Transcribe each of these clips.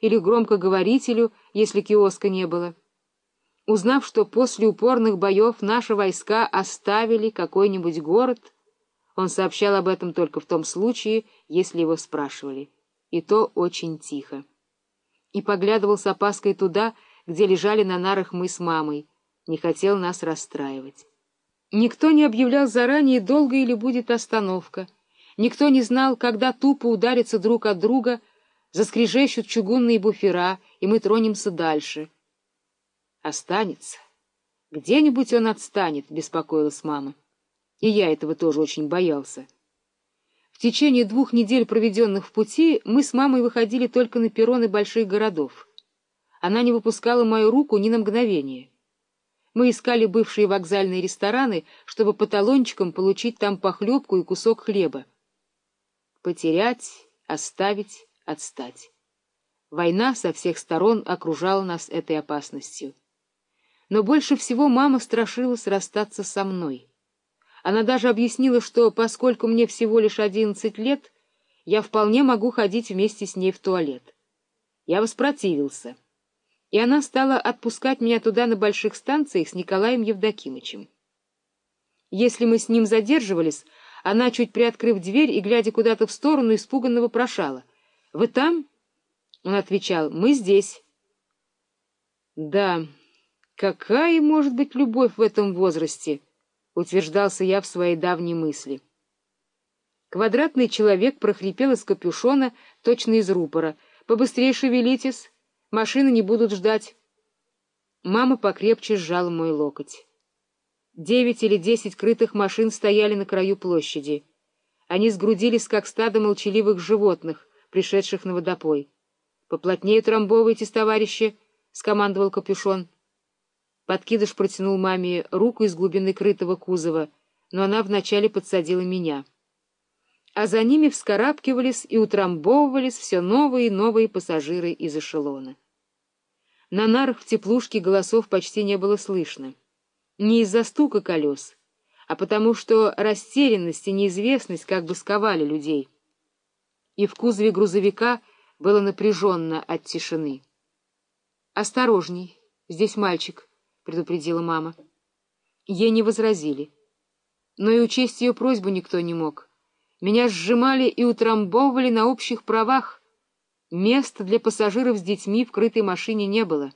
или громкоговорителю, если киоска не было. Узнав, что после упорных боев наши войска оставили какой-нибудь город, он сообщал об этом только в том случае, если его спрашивали, и то очень тихо. И поглядывал с опаской туда, где лежали на нарах мы с мамой, не хотел нас расстраивать. Никто не объявлял заранее, долго или будет остановка. Никто не знал, когда тупо ударятся друг от друга, заскрежещут чугунные буфера, и мы тронемся дальше — Останется. Где-нибудь он отстанет, — беспокоилась мама. И я этого тоже очень боялся. В течение двух недель, проведенных в пути, мы с мамой выходили только на перроны больших городов. Она не выпускала мою руку ни на мгновение. Мы искали бывшие вокзальные рестораны, чтобы по талончикам получить там похлебку и кусок хлеба. Потерять, оставить, отстать. Война со всех сторон окружала нас этой опасностью но больше всего мама страшилась расстаться со мной. Она даже объяснила, что, поскольку мне всего лишь одиннадцать лет, я вполне могу ходить вместе с ней в туалет. Я воспротивился, и она стала отпускать меня туда на больших станциях с Николаем Евдокимычем. Если мы с ним задерживались, она, чуть приоткрыв дверь и глядя куда-то в сторону, испуганно вопрошала. — Вы там? Он отвечал. — Мы здесь. — Да... Какая может быть любовь в этом возрасте? Утверждался я в своей давней мысли. Квадратный человек прохрипел из капюшона, точно из рупора. «Побыстрее шевелитесь, машины не будут ждать». Мама покрепче сжала мой локоть. Девять или десять крытых машин стояли на краю площади. Они сгрудились, как стадо молчаливых животных, пришедших на водопой. — Поплотнее трамбовывайтесь, товарищи, — скомандовал капюшон. Подкидыш протянул маме руку из глубины крытого кузова, но она вначале подсадила меня. А за ними вскарабкивались и утрамбовывались все новые и новые пассажиры из эшелона. На нарах в теплушке голосов почти не было слышно. Не из-за стука колес, а потому что растерянность и неизвестность как бы сковали людей. И в кузове грузовика было напряженно от тишины. «Осторожней, здесь мальчик», предупредила мама. Ей не возразили. Но и учесть ее просьбу никто не мог. Меня сжимали и утрамбовывали на общих правах. Места для пассажиров с детьми в крытой машине не было.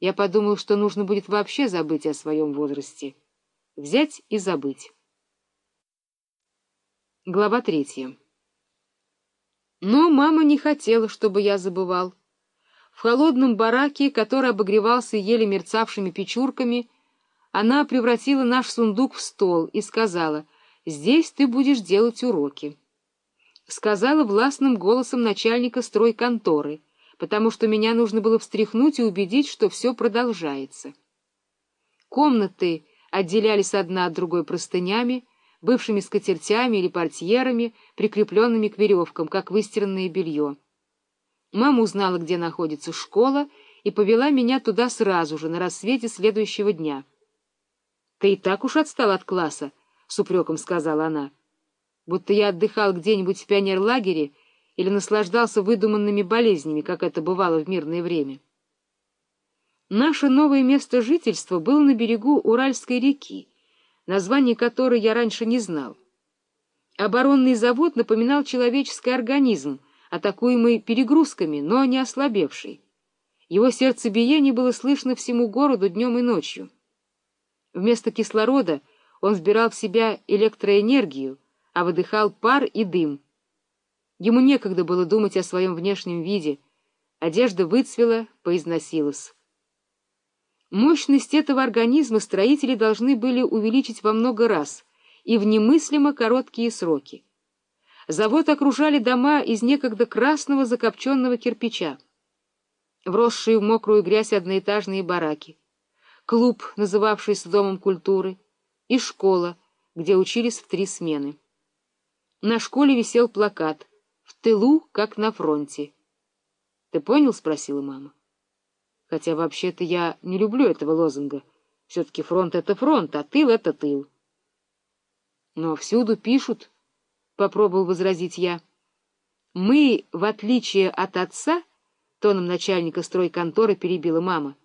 Я подумал, что нужно будет вообще забыть о своем возрасте. Взять и забыть. Глава третья. Но мама не хотела, чтобы я забывал. В холодном бараке, который обогревался еле мерцавшими печурками, она превратила наш сундук в стол и сказала, «Здесь ты будешь делать уроки». Сказала властным голосом начальника стройконторы, потому что меня нужно было встряхнуть и убедить, что все продолжается. Комнаты отделялись одна от другой простынями, бывшими скатертями или портьерами, прикрепленными к веревкам, как выстиранное белье. Мама узнала, где находится школа, и повела меня туда сразу же, на рассвете следующего дня. — Ты и так уж отстал от класса, — с упреком сказала она. — Будто я отдыхал где-нибудь в пионерлагере или наслаждался выдуманными болезнями, как это бывало в мирное время. Наше новое место жительства было на берегу Уральской реки, название которой я раньше не знал. Оборонный завод напоминал человеческий организм — атакуемый перегрузками, но не ослабевший. Его сердцебиение было слышно всему городу днем и ночью. Вместо кислорода он сбирал в себя электроэнергию, а выдыхал пар и дым. Ему некогда было думать о своем внешнем виде. Одежда выцвела, поизносилась. Мощность этого организма строители должны были увеличить во много раз и в немыслимо короткие сроки. Завод окружали дома из некогда красного закопченного кирпича, вросшие в мокрую грязь одноэтажные бараки, клуб, называвшийся Домом культуры, и школа, где учились в три смены. На школе висел плакат «В тылу, как на фронте». «Ты понял?» — спросила мама. Хотя вообще-то я не люблю этого лозунга. Все-таки фронт — это фронт, а тыл — это тыл. Но всюду пишут — попробовал возразить я. Мы, в отличие от отца, тоном начальника стройконторы перебила мама.